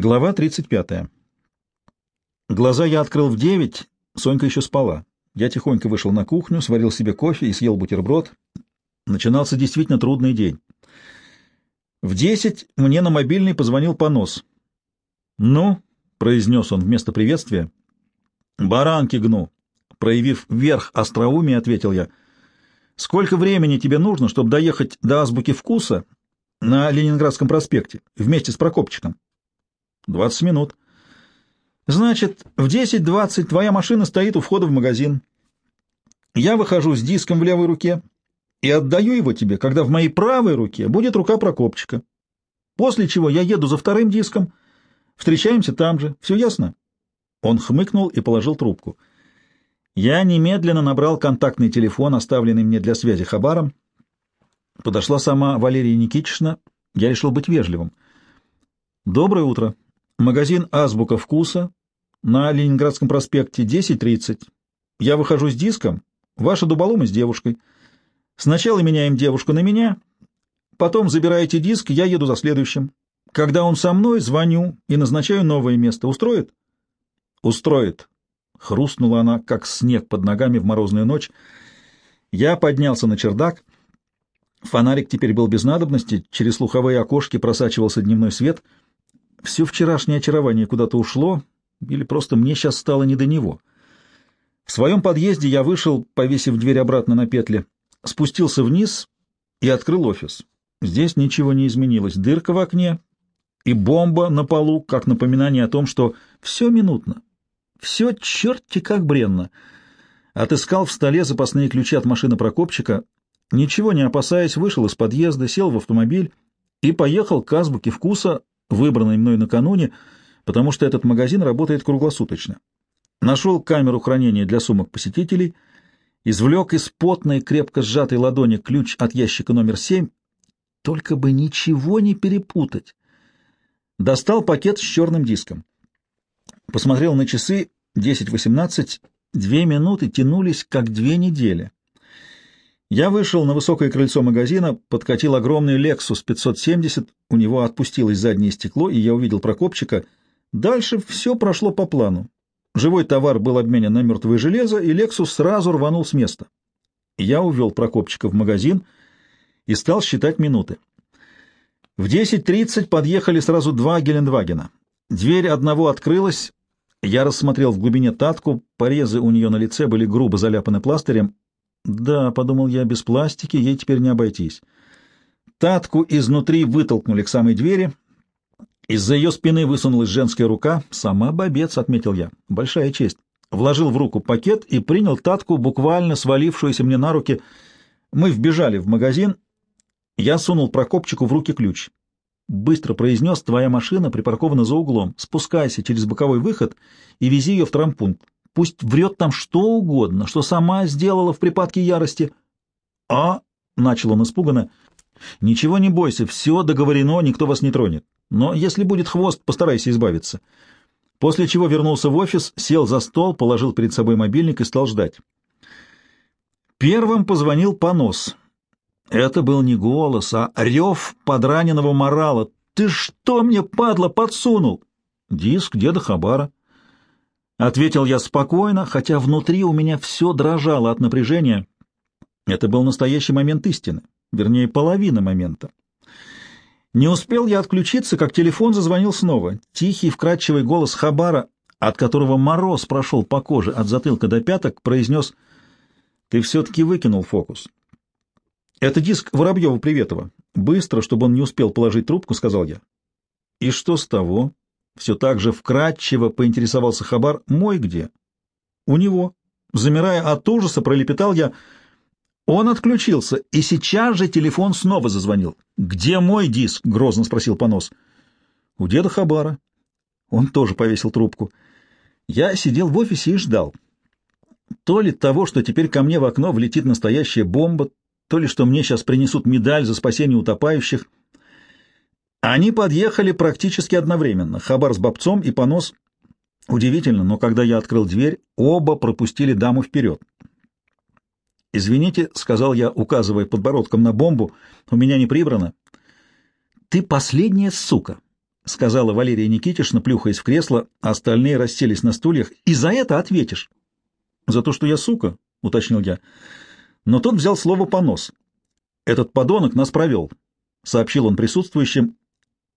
Глава 35. Глаза я открыл в девять, Сонька еще спала. Я тихонько вышел на кухню, сварил себе кофе и съел бутерброд. Начинался действительно трудный день. В десять мне на мобильный позвонил понос. «Ну», — произнес он вместо приветствия, — «баранки гну». Проявив верх остроумия, ответил я, «Сколько времени тебе нужно, чтобы доехать до азбуки вкуса на Ленинградском проспекте вместе с Прокопчиком?» «Двадцать минут». «Значит, в десять-двадцать твоя машина стоит у входа в магазин. Я выхожу с диском в левой руке и отдаю его тебе, когда в моей правой руке будет рука Прокопчика. После чего я еду за вторым диском, встречаемся там же. Все ясно?» Он хмыкнул и положил трубку. Я немедленно набрал контактный телефон, оставленный мне для связи хабаром. Подошла сама Валерия Никитична. Я решил быть вежливым. «Доброе утро. Магазин «Азбука вкуса» на Ленинградском проспекте 10.30. Я выхожу с диском. Ваша дуболома с девушкой. Сначала меняем девушку на меня, потом забираете диск, я еду за следующим. Когда он со мной, звоню и назначаю новое место. Устроит?» «Устроит», Хрустнула она, как снег под ногами в морозную ночь. Я поднялся на чердак. Фонарик теперь был без надобности, через слуховые окошки просачивался дневной свет. Все вчерашнее очарование куда-то ушло, или просто мне сейчас стало не до него. В своем подъезде я вышел, повесив дверь обратно на петли, спустился вниз и открыл офис. Здесь ничего не изменилось. Дырка в окне и бомба на полу, как напоминание о том, что все минутно. Все черти как бренно. Отыскал в столе запасные ключи от машины Прокопчика, ничего не опасаясь, вышел из подъезда, сел в автомобиль и поехал к азбуке вкуса, выбранной мной накануне, потому что этот магазин работает круглосуточно. Нашел камеру хранения для сумок посетителей, извлек из потной, крепко сжатой ладони ключ от ящика номер семь, только бы ничего не перепутать. Достал пакет с черным диском. Посмотрел на часы 10-18, две минуты тянулись, как две недели. Я вышел на высокое крыльцо магазина, подкатил огромный Lexus 570, у него отпустилось заднее стекло, и я увидел Прокопчика. Дальше все прошло по плану. Живой товар был обменен на мертвое железо, и Lexus сразу рванул с места. Я увел Прокопчика в магазин и стал считать минуты. В 10.30 подъехали сразу два Гелендвагена. Дверь одного открылась, я рассмотрел в глубине татку, порезы у нее на лице были грубо заляпаны пластырем. Да, — подумал я, — без пластики ей теперь не обойтись. Татку изнутри вытолкнули к самой двери. Из-за ее спины высунулась женская рука. Сама бобец, — отметил я. Большая честь. Вложил в руку пакет и принял татку, буквально свалившуюся мне на руки. Мы вбежали в магазин. Я сунул Прокопчику в руки ключ быстро произнес, твоя машина припаркована за углом. Спускайся через боковой выход и вези ее в трампункт. Пусть врет там что угодно, что сама сделала в припадке ярости. — А? — начал он испуганно. — Ничего не бойся, все договорено, никто вас не тронет. Но если будет хвост, постарайся избавиться. После чего вернулся в офис, сел за стол, положил перед собой мобильник и стал ждать. Первым позвонил понос — это был не голос, а рев подраненного морала. «Ты что мне, падла, подсунул?» «Диск деда Хабара». Ответил я спокойно, хотя внутри у меня все дрожало от напряжения. Это был настоящий момент истины, вернее, половина момента. Не успел я отключиться, как телефон зазвонил снова. Тихий, вкрадчивый голос Хабара, от которого мороз прошел по коже от затылка до пяток, произнес «Ты все-таки выкинул фокус. «Это диск Воробьева-Приветова. Быстро, чтобы он не успел положить трубку», — сказал я. «И что с того?» Все так же вкратчиво поинтересовался Хабар. «Мой где?» «У него». Замирая от ужаса, пролепетал я. Он отключился, и сейчас же телефон снова зазвонил. «Где мой диск?» — грозно спросил понос. «У деда Хабара». Он тоже повесил трубку. Я сидел в офисе и ждал. То ли того, что теперь ко мне в окно влетит настоящая бомба, то ли что мне сейчас принесут медаль за спасение утопающих. Они подъехали практически одновременно, Хабар с Бобцом и Понос. Удивительно, но когда я открыл дверь, оба пропустили даму вперед. «Извините», — сказал я, указывая подбородком на бомбу, — «у меня не прибрано». «Ты последняя сука», — сказала Валерия Никитишна, плюхаясь в кресло, остальные расселись на стульях. «И за это ответишь!» «За то, что я сука?» — уточнил я. Но тот взял слово понос. «Этот подонок нас провел», — сообщил он присутствующим.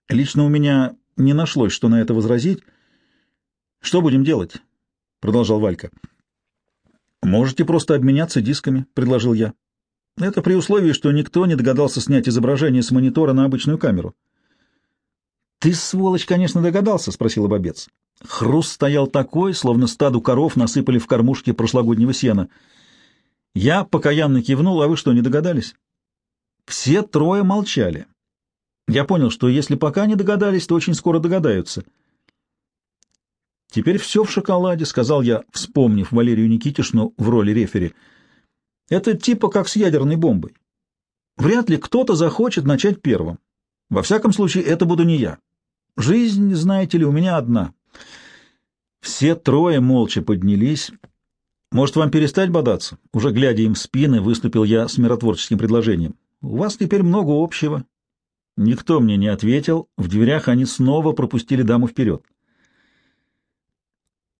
«Лично у меня не нашлось, что на это возразить». «Что будем делать?» — продолжал Валька. «Можете просто обменяться дисками», — предложил я. «Это при условии, что никто не догадался снять изображение с монитора на обычную камеру». «Ты, сволочь, конечно, догадался?» — спросил Бобец. Хруст стоял такой, словно стаду коров насыпали в кормушке прошлогоднего сена. Я покаянно кивнул, а вы что, не догадались? Все трое молчали. Я понял, что если пока не догадались, то очень скоро догадаются. «Теперь все в шоколаде», — сказал я, вспомнив Валерию Никитишну в роли рефери. «Это типа как с ядерной бомбой. Вряд ли кто-то захочет начать первым. Во всяком случае, это буду не я. Жизнь, знаете ли, у меня одна». Все трое молча поднялись. «Может, вам перестать бодаться?» Уже глядя им в спины, выступил я с миротворческим предложением. «У вас теперь много общего». Никто мне не ответил. В дверях они снова пропустили даму вперед.